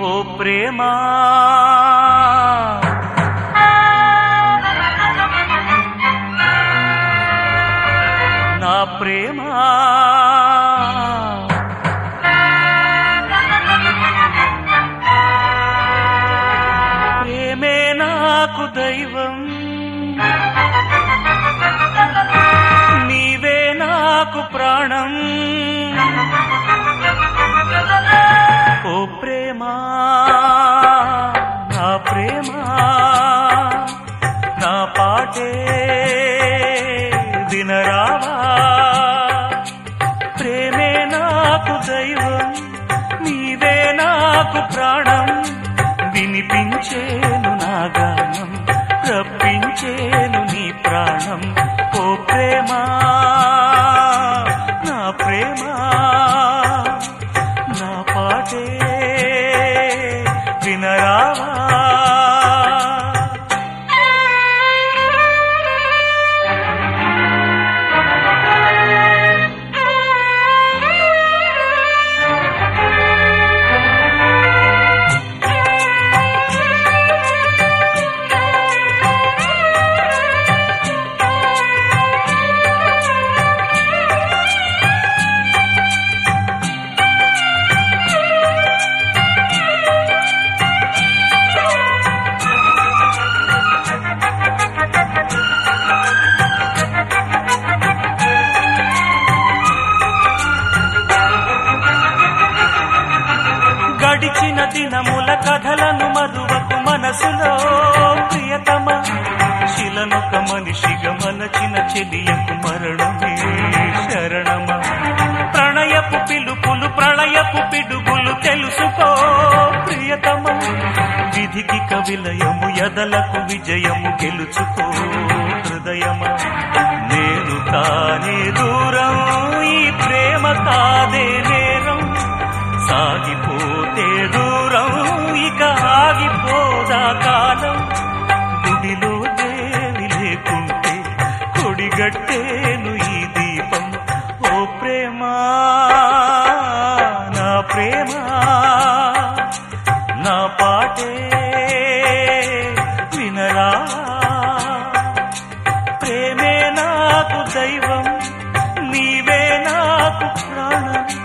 ఓ ప్రేమా. నా ప్రేమా. ప్రేమే నాకు దైవం. నీవే నాకు ప్రాణం. నాకు దినముల కథలను మరువకు మనసులో ప్రియతమ. శిలనొక మనిషిగా మలచిన చెలియకు మరణమే శరణమ. ప్రణయపు పిలుపులు ప్రళయపు పిడుగులు తెలుసుకో ప్రియతమ. విధికి కవిలయము ఎదలకు విజయము గెలుచుకో హృదయమ. నేను కానే దూరం కొడిగట్టేను ఈ దీపం. ఓ ప్రేమా నా ప్రేమ నా పాటే వినరా. ప్రేమే నాకు దైవం నీవే నాకు ప్రాణం.